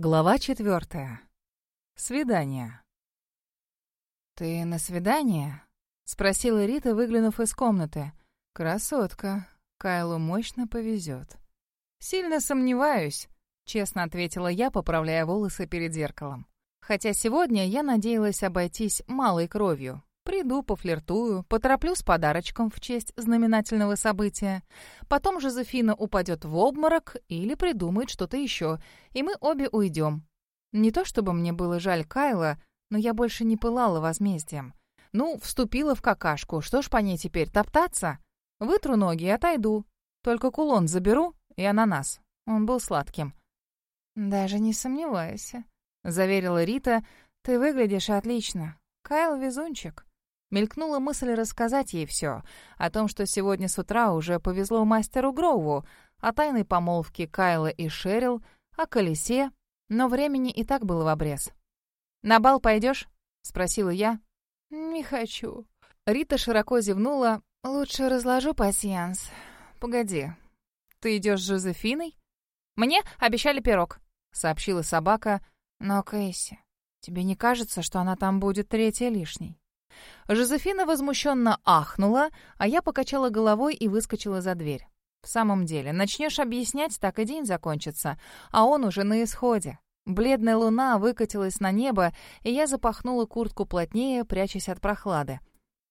Глава четвертая. Свидание. «Ты на свидание?» — спросила Рита, выглянув из комнаты. «Красотка. Кайлу мощно повезет». «Сильно сомневаюсь», — честно ответила я, поправляя волосы перед зеркалом. Хотя сегодня я надеялась обойтись малой кровью. Приду, пофлиртую, потороплю с подарочком в честь знаменательного события. Потом Жозефина упадет в обморок или придумает что-то еще, и мы обе уйдем. Не то чтобы мне было жаль Кайла, но я больше не пылала возмездием. Ну, вступила в какашку, что ж по ней теперь, топтаться? Вытру ноги и отойду. Только кулон заберу и ананас. Он был сладким. «Даже не сомневайся», — заверила Рита. «Ты выглядишь отлично. Кайл везунчик». Мелькнула мысль рассказать ей все, о том, что сегодня с утра уже повезло мастеру Гроуву, о тайной помолвке Кайла и Шерил, о колесе, но времени и так было в обрез. «На бал пойдешь?» — спросила я. «Не хочу». Рита широко зевнула. «Лучше разложу пасьянс. Погоди, ты идешь с Жозефиной?» «Мне обещали пирог», — сообщила собака. «Но, Кэсси, тебе не кажется, что она там будет третья лишней?» Жозефина возмущенно ахнула, а я покачала головой и выскочила за дверь. В самом деле, начнешь объяснять, так и день закончится, а он уже на исходе. Бледная луна выкатилась на небо, и я запахнула куртку плотнее, прячась от прохлады.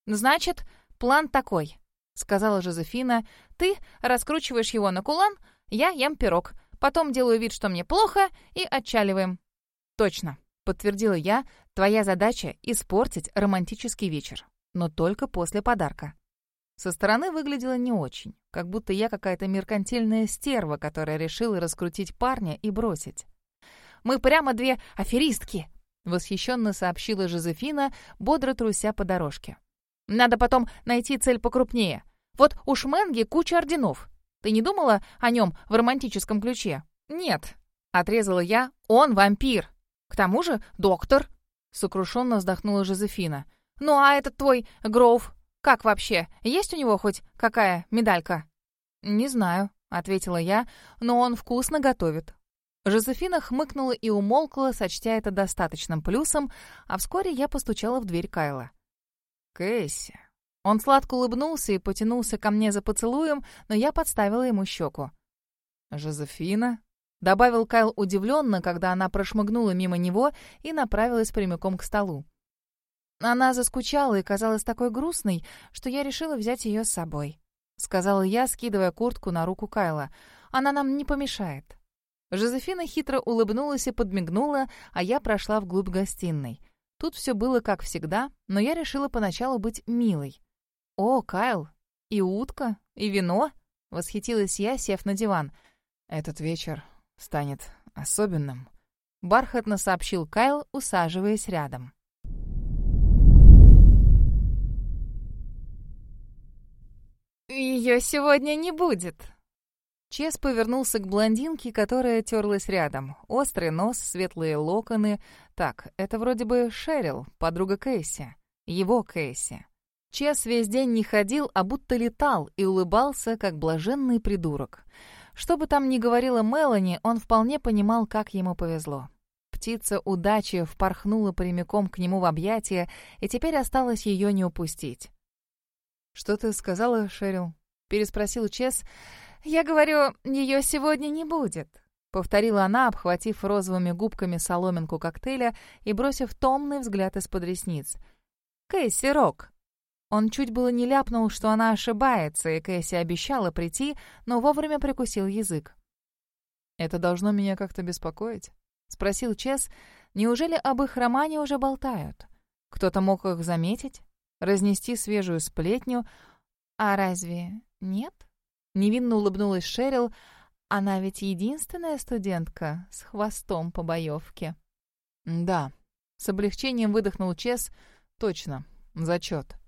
«Значит, план такой», — сказала Жозефина. «Ты раскручиваешь его на кулан, я ем пирог, потом делаю вид, что мне плохо, и отчаливаем». «Точно», — подтвердила я, Твоя задача — испортить романтический вечер, но только после подарка. Со стороны выглядело не очень, как будто я какая-то меркантильная стерва, которая решила раскрутить парня и бросить. «Мы прямо две аферистки!» — восхищенно сообщила Жозефина, бодро труся по дорожке. «Надо потом найти цель покрупнее. Вот у Шменги куча орденов. Ты не думала о нем в романтическом ключе?» «Нет», — отрезала я, — «он вампир. К тому же доктор». Сокрушенно вздохнула Жозефина. «Ну а этот твой Гроув, как вообще? Есть у него хоть какая медалька?» «Не знаю», — ответила я, — «но он вкусно готовит». Жозефина хмыкнула и умолкла, сочтя это достаточным плюсом, а вскоре я постучала в дверь Кайла. «Кэсси». Он сладко улыбнулся и потянулся ко мне за поцелуем, но я подставила ему щеку. «Жозефина?» Добавил Кайл удивленно, когда она прошмыгнула мимо него и направилась прямиком к столу. Она заскучала и казалась такой грустной, что я решила взять ее с собой. Сказала я, скидывая куртку на руку Кайла. Она нам не помешает. Жозефина хитро улыбнулась и подмигнула, а я прошла вглубь гостиной. Тут все было как всегда, но я решила поначалу быть милой. «О, Кайл, и утка, и вино!» — восхитилась я, сев на диван. «Этот вечер станет особенным», — бархатно сообщил Кайл, усаживаясь рядом. «Ее сегодня не будет», Чес повернулся к блондинке, которая терлась рядом. Острый нос, светлые локоны. Так, это вроде бы Шерил, подруга Кейси. Его Кейси. Чес весь день не ходил, а будто летал и улыбался, как блаженный придурок. Что бы там ни говорила Мелани, он вполне понимал, как ему повезло. Птица удачи впорхнула прямиком к нему в объятия, и теперь осталось ее не упустить. «Что ты сказала, Шерил?» — переспросил Чес. «Я говорю, ее сегодня не будет», — повторила она, обхватив розовыми губками соломинку коктейля и бросив томный взгляд из-под ресниц. «Кэсси Рок, он чуть было не ляпнул, что она ошибается, и Кэсси обещала прийти, но вовремя прикусил язык. «Это должно меня как-то беспокоить?» — спросил Чес. «Неужели об их романе уже болтают? Кто-то мог их заметить? Разнести свежую сплетню? А разве нет?» Невинно улыбнулась Шерил. «Она ведь единственная студентка с хвостом по боевке». «Да», — с облегчением выдохнул Чес. «Точно, зачет».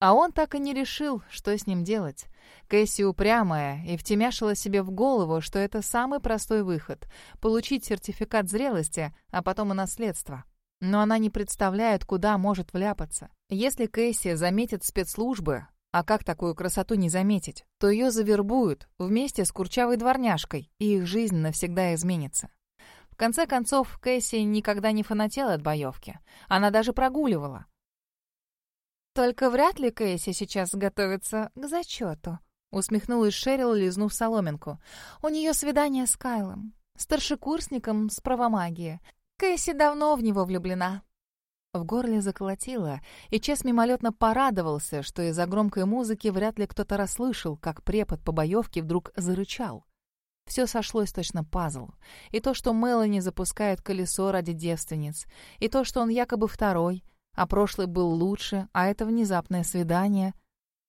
А он так и не решил, что с ним делать. Кэсси упрямая и втемяшила себе в голову, что это самый простой выход — получить сертификат зрелости, а потом и наследство. Но она не представляет, куда может вляпаться. Если Кэсси заметит спецслужбы, а как такую красоту не заметить, то ее завербуют вместе с курчавой дворняжкой, и их жизнь навсегда изменится конце концов, Кэсси никогда не фанатела от боевки. Она даже прогуливала. «Только вряд ли Кэсси сейчас готовится к зачету», — усмехнулась Шерил, лизнув соломинку. «У нее свидание с Кайлом, старшекурсником с правомагии. Кэсси давно в него влюблена». В горле заколотило, и Чес мимолетно порадовался, что из-за громкой музыки вряд ли кто-то расслышал, как препод по боевке вдруг зарычал. Все сошлось точно пазл. И то, что Мелани запускает колесо ради девственниц, и то, что он якобы второй, а прошлый был лучше, а это внезапное свидание.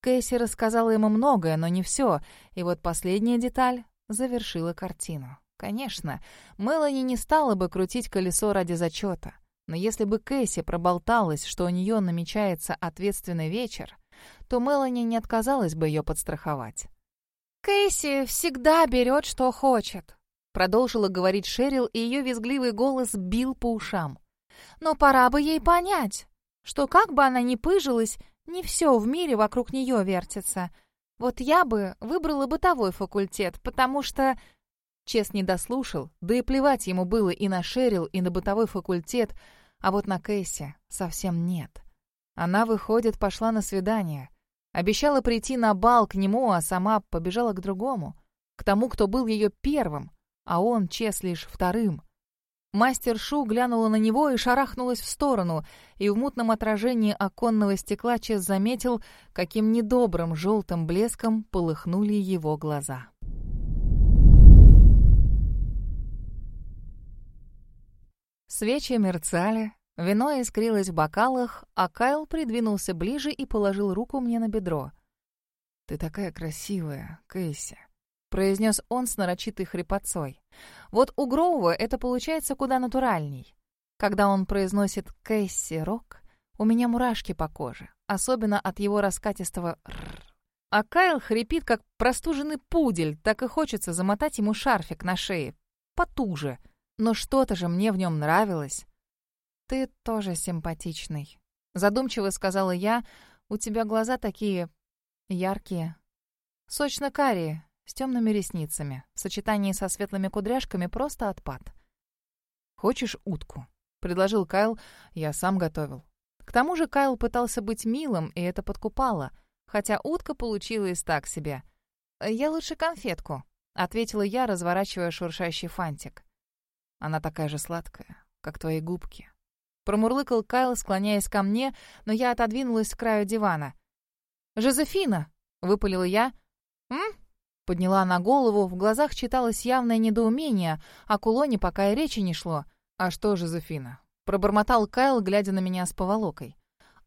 Кэсси рассказала ему многое, но не все, и вот последняя деталь завершила картину. Конечно, Мелани не стала бы крутить колесо ради зачета. Но если бы Кэсси проболталась, что у нее намечается ответственный вечер, то Мелани не отказалась бы ее подстраховать. «Кэсси всегда берет, что хочет», — продолжила говорить Шерил, и ее визгливый голос бил по ушам. «Но пора бы ей понять, что как бы она ни пыжилась, не все в мире вокруг нее вертится. Вот я бы выбрала бытовой факультет, потому что...» Чес не дослушал, да и плевать ему было и на Шерил, и на бытовой факультет — а вот на Кэсси совсем нет. Она, выходит, пошла на свидание. Обещала прийти на бал к нему, а сама побежала к другому. К тому, кто был ее первым, а он, Чес, лишь вторым. Мастер Шу глянула на него и шарахнулась в сторону, и в мутном отражении оконного стекла Чес заметил, каким недобрым желтым блеском полыхнули его глаза. Свечи мерцали, вино искрилось в бокалах, а Кайл придвинулся ближе и положил руку мне на бедро. «Ты такая красивая, Кэсси», — произнес он с нарочитой хрипотцой. «Вот у Гроува это получается куда натуральней. Когда он произносит «Кэсси Рок», у меня мурашки по коже, особенно от его раскатистого «рррр». А Кайл хрипит, как простуженный пудель, так и хочется замотать ему шарфик на шее. Потуже — но что-то же мне в нем нравилось. «Ты тоже симпатичный», — задумчиво сказала я. «У тебя глаза такие яркие, сочно-карие, с темными ресницами. В сочетании со светлыми кудряшками просто отпад». «Хочешь утку?» — предложил Кайл. «Я сам готовил». К тому же Кайл пытался быть милым, и это подкупало, хотя утка получилась так себе. «Я лучше конфетку», — ответила я, разворачивая шуршащий фантик. Она такая же сладкая, как твои губки. Промурлыкал Кайл, склоняясь ко мне, но я отодвинулась к краю дивана. «Жозефина!» — выпалила я. «М?» — подняла она голову, в глазах читалось явное недоумение, а кулоне пока и речи не шло. «А что, Жозефина?» — пробормотал Кайл, глядя на меня с поволокой.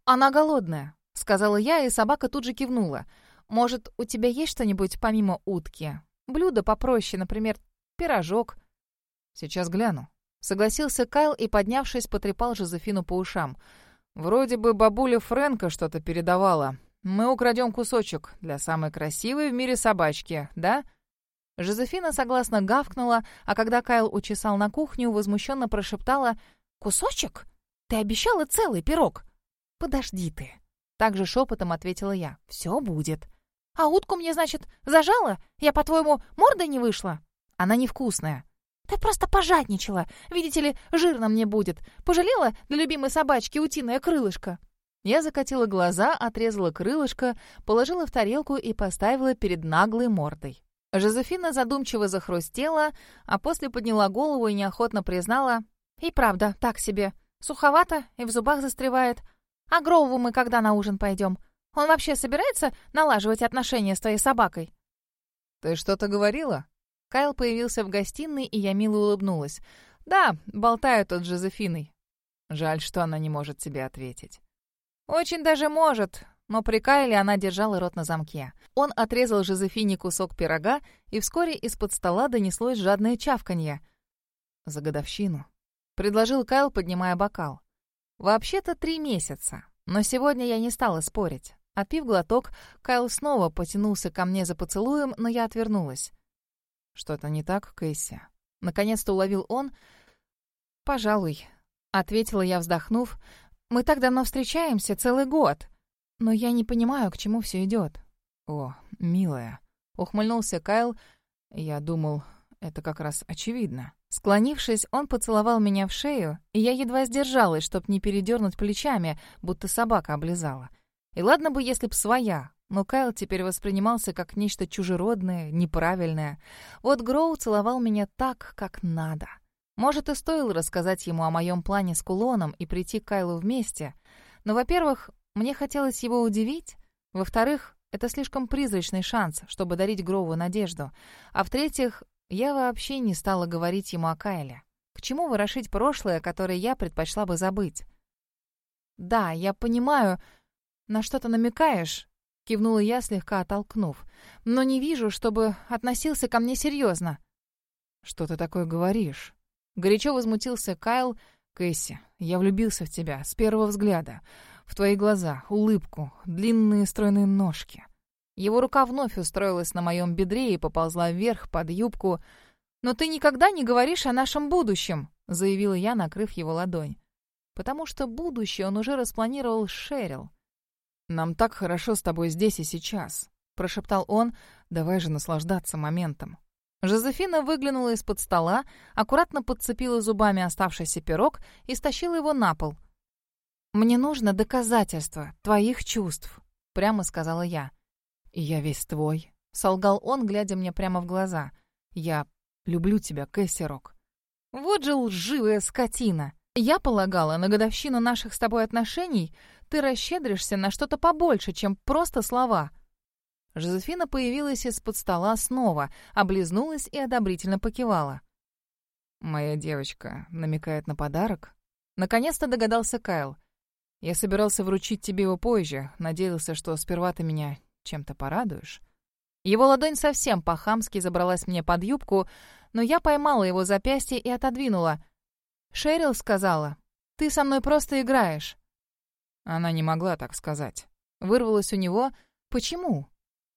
«Она голодная», — сказала я, и собака тут же кивнула. «Может, у тебя есть что-нибудь помимо утки? Блюдо попроще, например, пирожок?» «Сейчас гляну». Согласился Кайл и, поднявшись, потрепал Жозефину по ушам. «Вроде бы бабуля Фрэнка что-то передавала. Мы украдем кусочек для самой красивой в мире собачки, да?» Жозефина согласно гавкнула, а когда Кайл учесал на кухню, возмущенно прошептала «Кусочек? Ты обещала целый пирог!» «Подожди ты!» Также шепотом ответила я. «Все будет». «А утку мне, значит, зажала? Я, по-твоему, мордой не вышла?» «Она невкусная», «Ты просто пожадничала. Видите ли, жирно мне будет. Пожалела для любимой собачки утиное крылышко?» Я закатила глаза, отрезала крылышко, положила в тарелку и поставила перед наглой мордой. Жозефина задумчиво захрустела, а после подняла голову и неохотно признала. «И правда, так себе. Суховато и в зубах застревает. А Гроуву мы когда на ужин пойдем? Он вообще собирается налаживать отношения с твоей собакой?» «Ты что-то говорила?» Кайл появился в гостиной, и я мило улыбнулась. «Да, болтаю тут с Жозефиной». Жаль, что она не может тебе ответить. «Очень даже может», но при Кайле она держала рот на замке. Он отрезал Жозефине кусок пирога, и вскоре из-под стола донеслось жадное чавканье. «За годовщину», — предложил Кайл, поднимая бокал. «Вообще-то три месяца, но сегодня я не стала спорить». Отпив глоток, Кайл снова потянулся ко мне за поцелуем, но я отвернулась. «Что-то не так, Кэсси?» Наконец-то уловил он. «Пожалуй», — ответила я, вздохнув. «Мы так давно встречаемся, целый год. Но я не понимаю, к чему все идет. «О, милая», — ухмыльнулся Кайл. «Я думал, это как раз очевидно». Склонившись, он поцеловал меня в шею, и я едва сдержалась, чтоб не передернуть плечами, будто собака облизала. И ладно бы, если б своя, но Кайл теперь воспринимался как нечто чужеродное, неправильное. Вот Гроу целовал меня так, как надо. Может, и стоило рассказать ему о моем плане с кулоном и прийти к Кайлу вместе. Но, во-первых, мне хотелось его удивить. Во-вторых, это слишком призрачный шанс, чтобы дарить Гроуву надежду. А в-третьих, я вообще не стала говорить ему о Кайле. К чему ворошить прошлое, которое я предпочла бы забыть? «Да, я понимаю, на что ты намекаешь», — кивнула я, слегка оттолкнув. «Но не вижу, чтобы относился ко мне серьезно». «Что ты такое говоришь?» Горячо возмутился Кайл. «Кэсси, я влюбился в тебя с первого взгляда. В твои глаза, улыбку, длинные стройные ножки. Его рука вновь устроилась на моем бедре и поползла вверх под юбку. «Но ты никогда не говоришь о нашем будущем», — заявила я, накрыв его ладонь. «Потому что будущее он уже распланировал Шерил». «Нам так хорошо с тобой здесь и сейчас», — прошептал он. «Давай же наслаждаться моментом». Жозефина выглянула из-под стола, аккуратно подцепила зубами оставшийся пирог и стащила его на пол. «Мне нужно доказательство твоих чувств», — прямо сказала я. «И я весь твой», — солгал он, глядя мне прямо в глаза. «Я люблю тебя, Кэсси Рок». «Вот же лживая скотина! Я полагала, на годовщину наших с тобой отношений ты расщедришься на что-то побольше, чем просто слова». Жозефина появилась из-под стола снова, облизнулась и одобрительно покивала. «Моя девочка намекает на подарок?» Наконец-то догадался Кайл. «Я собирался вручить тебе его позже, надеялся, что сперва ты меня чем-то порадуешь?» Его ладонь совсем по-хамски забралась мне под юбку, но я поймала его запястье и отодвинула. «Шерил сказала, ты со мной просто играешь». Она не могла так сказать. Вырвалось у него «Почему?»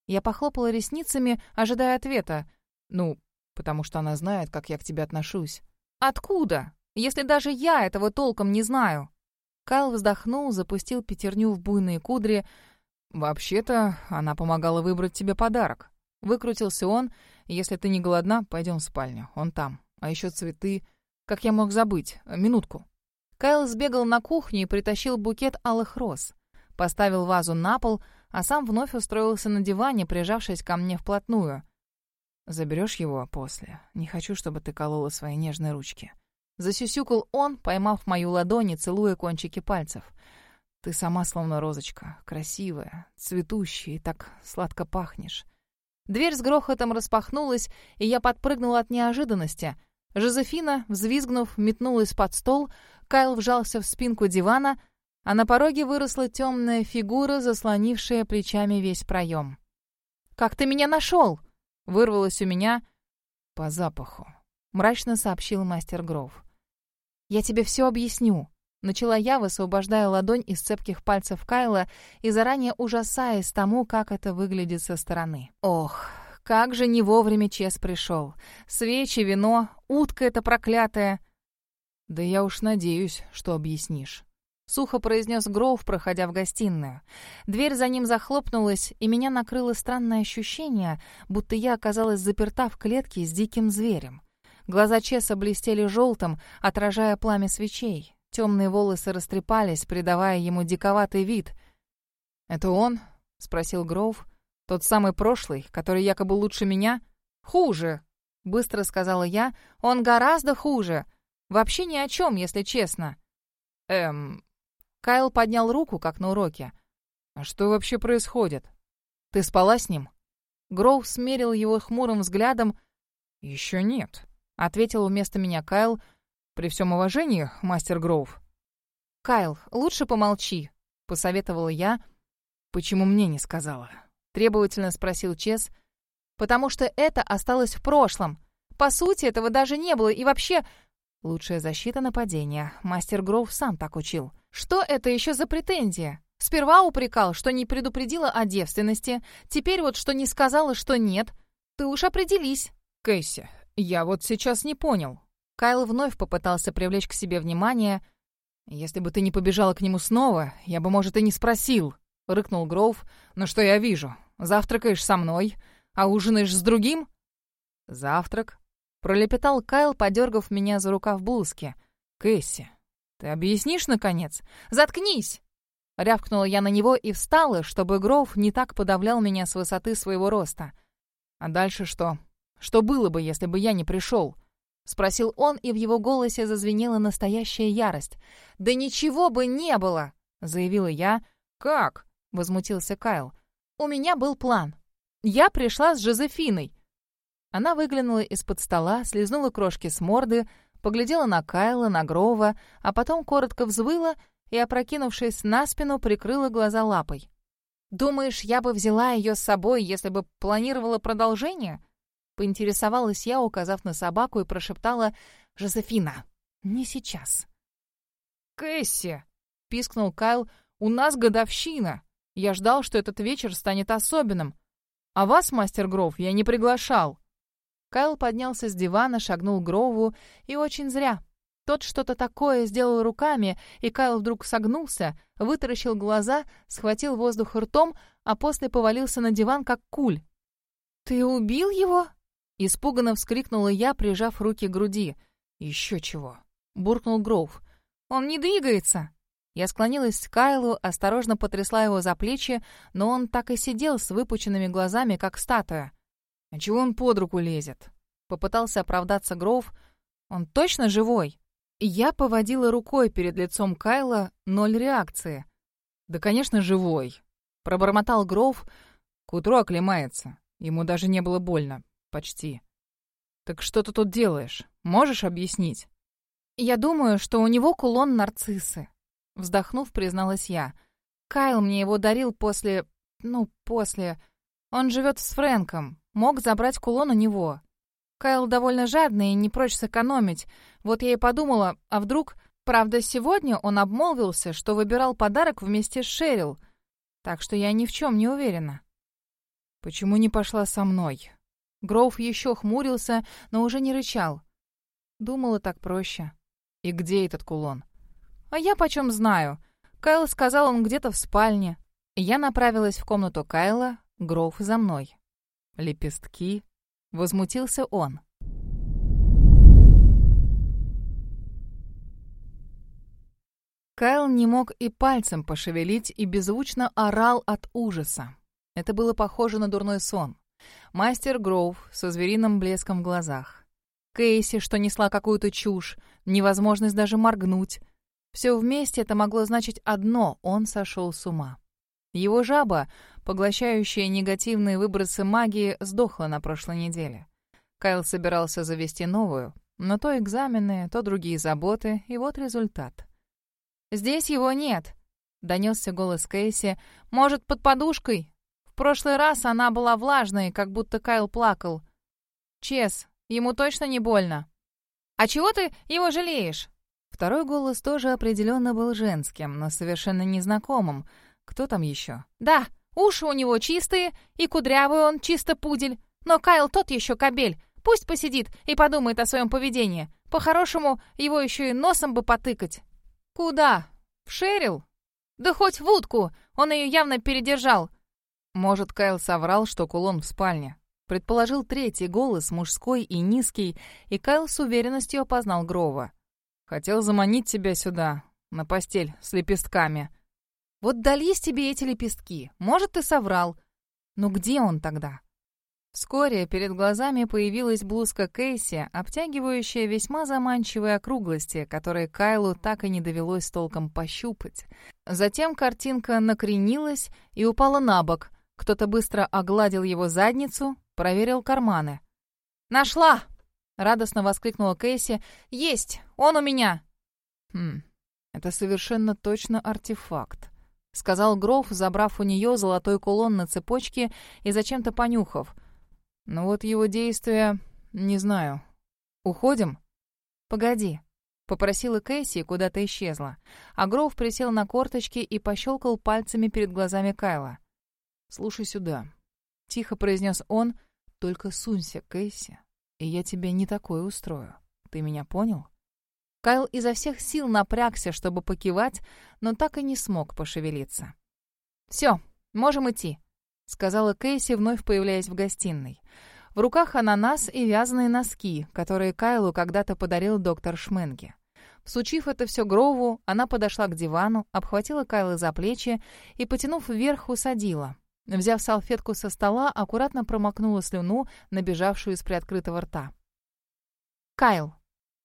Я похлопала ресницами, ожидая ответа. «Ну, потому что она знает, как я к тебе отношусь». «Откуда? Если даже я этого толком не знаю?» Кайл вздохнул, запустил пятерню в буйные кудри, «Вообще-то, она помогала выбрать тебе подарок». Выкрутился он. «Если ты не голодна, пойдем в спальню. Он там. А еще цветы. Как я мог забыть? Минутку». Кайл сбегал на кухню и притащил букет алых роз. Поставил вазу на пол, а сам вновь устроился на диване, прижавшись ко мне вплотную. «Заберешь его после? Не хочу, чтобы ты колола свои нежные ручки». Засюсюкал он, поймав мою ладонь и целуя кончики пальцев. Ты сама словно розочка, красивая, цветущая и так сладко пахнешь. Дверь с грохотом распахнулась, и я подпрыгнула от неожиданности. Жозефина, взвизгнув, метнулась под стол, Кайл вжался в спинку дивана, а на пороге выросла темная фигура, заслонившая плечами весь проем. «Как ты меня нашел?» — вырвалось у меня. «По запаху», — мрачно сообщил мастер Гров. «Я тебе все объясню», Начала я, высвобождая ладонь из цепких пальцев Кайла и заранее ужасаясь тому, как это выглядит со стороны. Ох, как же не вовремя Чес пришел. Свечи, вино, утка эта проклятая. «Да я уж надеюсь, что объяснишь». Сухо произнес Гроув, проходя в гостиную. Дверь за ним захлопнулась, и меня накрыло странное ощущение, будто я оказалась заперта в клетке с диким зверем. Глаза Чеса блестели желтым, отражая пламя свечей. Темные волосы растрепались, придавая ему диковатый вид. «Это он?» — спросил Гроув. «Тот самый прошлый, который якобы лучше меня?» «Хуже!» — быстро сказала я. «Он гораздо хуже. Вообще ни о чем, если честно». «Эм...» Кайл поднял руку, как на уроке. «А что вообще происходит? Ты спала с ним?» Гроув смерил его хмурым взглядом. «Еще нет», — ответил вместо меня Кайл. При всем уважении, мастер Гроув. «Кайл, лучше помолчи», — посоветовала я. «Почему мне не сказала?» — требовательно спросил Чес. «Потому что это осталось в прошлом. По сути, этого даже не было, и вообще...» «Лучшая защита нападения. Мастер Гроув сам так учил. Что это еще за претензия? Сперва упрекал, что не предупредила о девственности. Теперь вот что не сказала, что нет. Ты уж определись». «Кэсси, я вот сейчас не понял. Кайл вновь попытался привлечь к себе внимание. «Если бы ты не побежала к нему снова, я бы, может, и не спросил», — рыкнул Гроув. «Но что я вижу? Завтракаешь со мной, а ужинаешь с другим?» «Завтрак?» — Пролепетал Кайл, подергав меня за рукав блузки. «Кэсси, ты объяснишь, наконец?» «Заткнись!» Рявкнула я на него и встала, чтобы Гроув не так подавлял меня с высоты своего роста. «А дальше что? Что было бы, если бы я не пришел?» Спросил он, и в его голосе зазвенела настоящая ярость. «Да ничего бы не было!» — заявила я. «Как?» — возмутился Кайл. «У меня был план. Я пришла с Жозефиной». Она выглянула из-под стола, слезнула крошки с морды, поглядела на Кайла, на Грова, а потом коротко взвыла и, опрокинувшись на спину, прикрыла глаза лапой. «Думаешь, я бы взяла ее с собой, если бы планировала продолжение?» Поинтересовалась я, указав на собаку, и прошептала «Жозефина, не сейчас». «Кэсси!» — пискнул Кайл. «У нас годовщина. Я ждал, что этот вечер станет особенным. А вас, мастер Гров, я не приглашал». Кайл поднялся с дивана, шагнул к Грову, и очень зря. Тот что-то такое сделал руками, и Кайл вдруг согнулся, вытаращил глаза, схватил воздух ртом, а после повалился на диван, как куль. «Ты убил его?» Испуганно вскрикнула я, прижав руки к груди. «Еще чего!» — буркнул Гроув. «Он не двигается!» Я склонилась к Кайлу, осторожно потрясла его за плечи, но он так и сидел с выпученными глазами, как статуя. «А чего он под руку лезет?» Попытался оправдаться Гроув. «Он точно живой?» Я поводила рукой перед лицом Кайла, ноль реакции. «Да, конечно, живой!» Пробормотал Гроув. «К утру оклемается. Ему даже не было больно. Почти. Так что ты тут делаешь? Можешь объяснить? Я думаю, что у него кулон нарциссы. Вздохнув, призналась я. Кайл мне его дарил после... Ну, после... Он живет с Фрэнком. Мог забрать кулон у него. Кайл довольно жадный и не прочь сэкономить. Вот я и подумала, а вдруг... Правда, сегодня он обмолвился, что выбирал подарок вместе с Шерил. Так что я ни в чем не уверена. «Почему не пошла со мной?» Гроув еще хмурился, но уже не рычал. Думала так проще. И где этот кулон? А я почем знаю? Кайл сказал, он где-то в спальне. Я направилась в комнату Кайла, Гроув за мной. Лепестки. Возмутился он. Кайл не мог и пальцем пошевелить и беззвучно орал от ужаса. Это было похоже на дурной сон. Мастер Гроув со звериным блеском в глазах. Кейси, что несла какую-то чушь, невозможность даже моргнуть. Все вместе это могло значить одно — он сошел с ума. Его жаба, поглощающая негативные выбросы магии, сдохла на прошлой неделе. Кайл собирался завести новую, но то экзамены, то другие заботы, и вот результат. «Здесь его нет», — донесся голос Кейси. «Может, под подушкой? В прошлый раз она была влажной, как будто Кайл плакал. «Чес, ему точно не больно?» «А чего ты его жалеешь?» Второй голос тоже определенно был женским, но совершенно незнакомым. Кто там еще? «Да, уши у него чистые, и кудрявый он чисто пудель. Но Кайл тот еще кобель. Пусть посидит и подумает о своем поведении. По-хорошему, его еще и носом бы потыкать». «Куда? В Шерил?» «Да хоть в утку. Он ее явно передержал. Может, Кайл соврал, что кулон в спальне. Предположил третий голос, мужской и низкий, и Кайл с уверенностью опознал Грова. «Хотел заманить тебя сюда, на постель, с лепестками». «Вот дались тебе эти лепестки. Может, ты соврал. Но где он тогда?» Вскоре перед глазами появилась блузка Кейси, обтягивающая весьма заманчивые округлости, которые Кайлу так и не довелось толком пощупать. Затем картинка накренилась и упала на бок, кто-то быстро огладил его задницу, проверил карманы. «Нашла!» — радостно воскликнула Кейси. «Есть! Он у меня!» «Хм, это совершенно точно артефакт», — сказал Гроф, забрав у нее золотой кулон на цепочке и зачем-то понюхав. «Но вот его действия... не знаю. Уходим?» «Погоди», — попросила Кейси и куда-то исчезла. А Гроф присел на корточки и пощелкал пальцами перед глазами Кайла. «Слушай сюда», — тихо произнес он, — «только сунься, Кэсси, и я тебе не такое устрою. Ты меня понял?» Кайл изо всех сил напрягся, чтобы покивать, но так и не смог пошевелиться. «Все, можем идти», — сказала Кейси, вновь появляясь в гостиной. В руках ананас и вязаные носки, которые Кайлу когда-то подарил доктор Шменге. Всучив это все Грову, она подошла к дивану, обхватила Кайла за плечи и, потянув вверх, усадила. Взяв салфетку со стола, аккуратно промокнула слюну, набежавшую из приоткрытого рта. «Кайл!»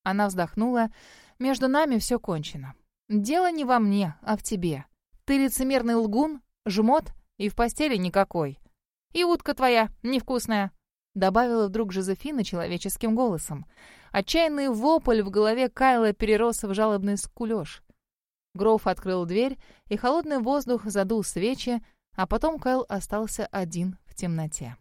Она вздохнула. «Между нами все кончено. Дело не во мне, а в тебе. Ты лицемерный лгун, жмот и в постели никакой. И утка твоя невкусная!» Добавила вдруг Жозефина человеческим голосом. Отчаянный вопль в голове Кайла перерос в жалобный скулёж. Гроув открыл дверь, и холодный воздух задул свечи, а потом Кайл остался один в темноте.